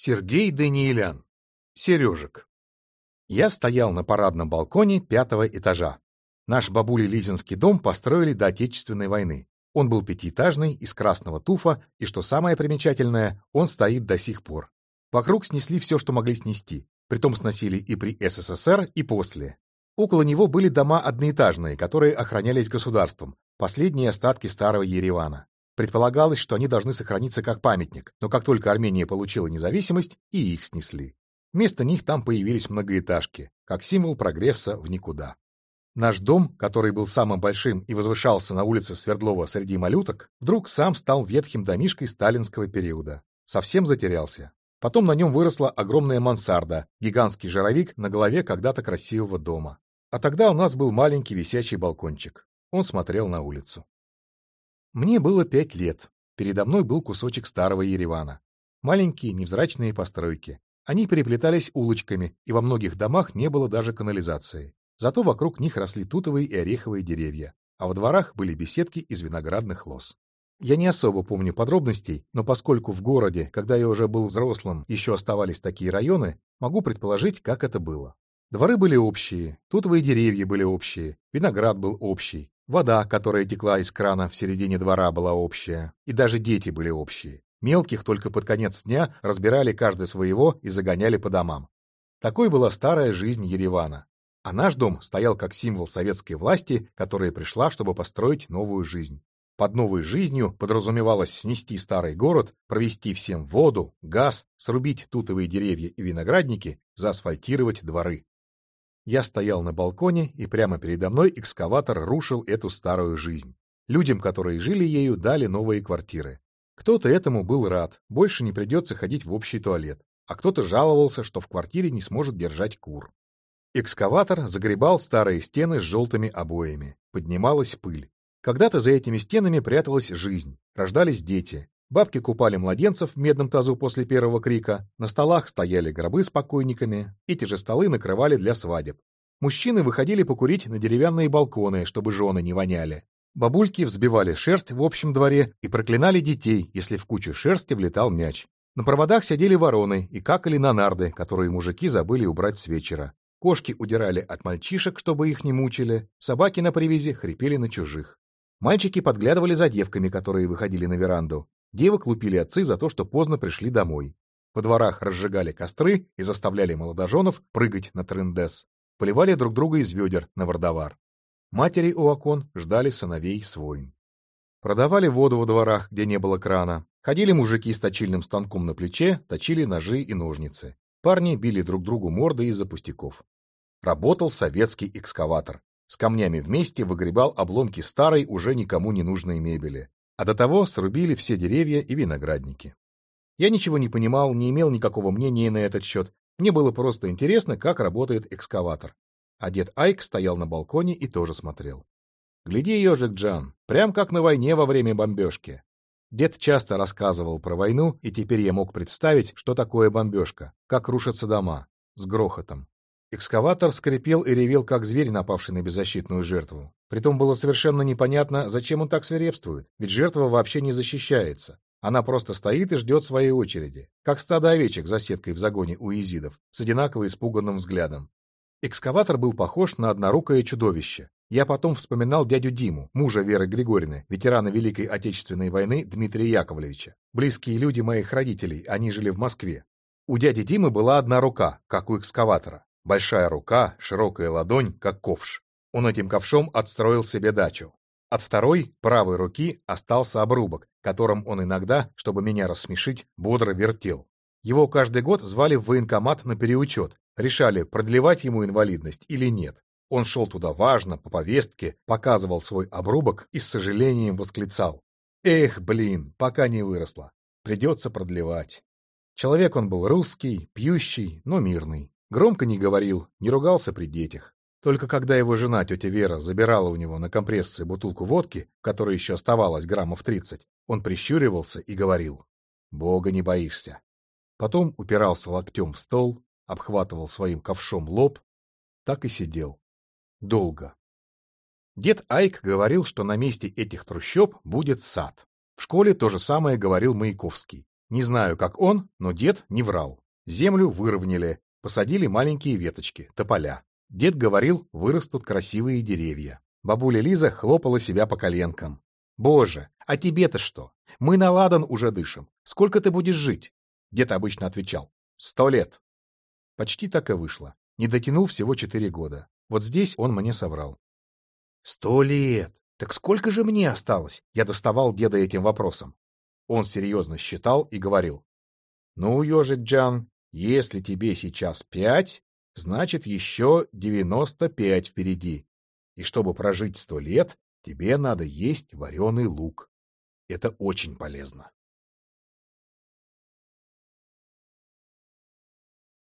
Сергей Даниэлян. Сережек. Я стоял на парадном балконе пятого этажа. Наш бабули Лизинский дом построили до Отечественной войны. Он был пятиэтажный, из красного туфа, и, что самое примечательное, он стоит до сих пор. Вокруг снесли все, что могли снести. Притом сносили и при СССР, и после. Около него были дома одноэтажные, которые охранялись государством, последние остатки старого Еревана. Предполагалось, что они должны сохраниться как памятник, но как только Армения получила независимость, и их снесли. Вместо них там появились многоэтажки, как символ прогресса в никуда. Наш дом, который был самым большим и возвышался на улице Свердлова среди малюток, вдруг сам стал ветхим домишкой сталинского периода. Совсем затерялся. Потом на нем выросла огромная мансарда, гигантский жировик на голове когда-то красивого дома. А тогда у нас был маленький висячий балкончик. Он смотрел на улицу. Мне было пять лет. Передо мной был кусочек старого Еревана. Маленькие невзрачные постройки. Они переплетались улочками, и во многих домах не было даже канализации. Зато вокруг них росли тутовые и ореховые деревья, а во дворах были беседки из виноградных лоз. Я не особо помню подробностей, но поскольку в городе, когда я уже был взрослым, еще оставались такие районы, могу предположить, как это было. Дворы были общие, тутовые деревья были общие, виноград был общий, вода, которая текла из крана в середине двора, была общая, и даже дети были общие. Мелких только под конец дня разбирали каждый своего и загоняли по домам. Такой была старая жизнь Еревана. А наш дом стоял как символ советской власти, которая пришла, чтобы построить новую жизнь. Под новой жизнью подразумевалось снести старый город, провести всем воду, газ, срубить тутовые деревья и виноградники, заасфальтировать дворы. Я стоял на балконе, и прямо передо мной экскаватор рушил эту старую жизнь. Людям, которые жили ею, дали новые квартиры. Кто-то этому был рад, больше не придется ходить в общий туалет, а кто-то жаловался, что в квартире не сможет держать кур. Экскаватор загребал старые стены с желтыми обоями, поднималась пыль. Когда-то за этими стенами пряталась жизнь, рождались дети. Бабки купали младенцев в медном тазу после первого крика, на столах стояли гробы с покойниками, эти же столы накрывали для свадеб. Мужчины выходили покурить на деревянные балконы, чтобы жены не воняли. Бабульки взбивали шерсть в общем дворе и проклинали детей, если в кучу шерсти влетал мяч. На проводах сидели вороны и какали на нарды, которые мужики забыли убрать с вечера. Кошки удирали от мальчишек, чтобы их не мучили, собаки на привязи хрипели на чужих. Мальчики подглядывали за девками, которые выходили на веранду. Девок лупили отцы за то, что поздно пришли домой. Во дворах разжигали костры и заставляли молодоженов прыгать на трындес. Поливали друг друга из ведер на вардовар. Матери у окон ждали сыновей с войн. Продавали воду во дворах, где не было крана. Ходили мужики с точильным станком на плече, точили ножи и ножницы. Парни били друг другу морды из-за пустяков. Работал советский экскаватор с камнями вместе выгребал обломки старой, уже никому не нужной мебели, а до того срубили все деревья и виноградники. Я ничего не понимал, не имел никакого мнения на этот счет, мне было просто интересно, как работает экскаватор. А дед Айк стоял на балконе и тоже смотрел. Гляди, ежик Джан, прям как на войне во время бомбежки. Дед часто рассказывал про войну, и теперь я мог представить, что такое бомбежка, как рушатся дома, с грохотом. Экскаватор скрипел и ревел, как зверь, напавший на беззащитную жертву. Притом было совершенно непонятно, зачем он так свирепствует, ведь жертва вообще не защищается. Она просто стоит и ждет своей очереди, как стадо овечек за сеткой в загоне у изидов, с одинаково испуганным взглядом. Экскаватор был похож на однорукое чудовище. Я потом вспоминал дядю Диму, мужа Веры Григорьевны, ветерана Великой Отечественной войны Дмитрия Яковлевича. Близкие люди моих родителей, они жили в Москве. У дяди Димы была одна рука, как у экскаватора. Большая рука, широкая ладонь, как ковш. Он этим ковшом отстроил себе дачу. От второй, правой руки, остался обрубок, которым он иногда, чтобы меня рассмешить, бодро вертел. Его каждый год звали в военкомат на переучет, решали, продлевать ему инвалидность или нет. Он шел туда важно, по повестке, показывал свой обрубок и с сожалением восклицал. «Эх, блин, пока не выросла. Придется продлевать». Человек он был русский, пьющий, но мирный. Громко не говорил, не ругался при детях. Только когда его жена, тетя Вера, забирала у него на компрессии бутылку водки, в которой еще оставалось граммов тридцать, он прищуривался и говорил «Бога не боишься». Потом упирался локтем в стол, обхватывал своим ковшом лоб, так и сидел. Долго. Дед Айк говорил, что на месте этих трущоб будет сад. В школе то же самое говорил Маяковский. Не знаю, как он, но дед не врал. Землю выровняли, посадили маленькие веточки, тополя. Дед говорил, вырастут красивые деревья. Бабуля Лиза хлопала себя по коленкам. «Боже, а тебе-то что? Мы на ладан уже дышим. Сколько ты будешь жить?» Дед обычно отвечал. «Сто лет». Почти так и вышло. Не дотянул всего четыре года. Вот здесь он мне соврал. «Сто лет! Так сколько же мне осталось?» Я доставал деда этим вопросом. Он серьезно считал и говорил. «Ну, ежик Джан, если тебе сейчас пять, значит еще девяносто пять впереди. И чтобы прожить сто лет, тебе надо есть вареный лук. Это очень полезно».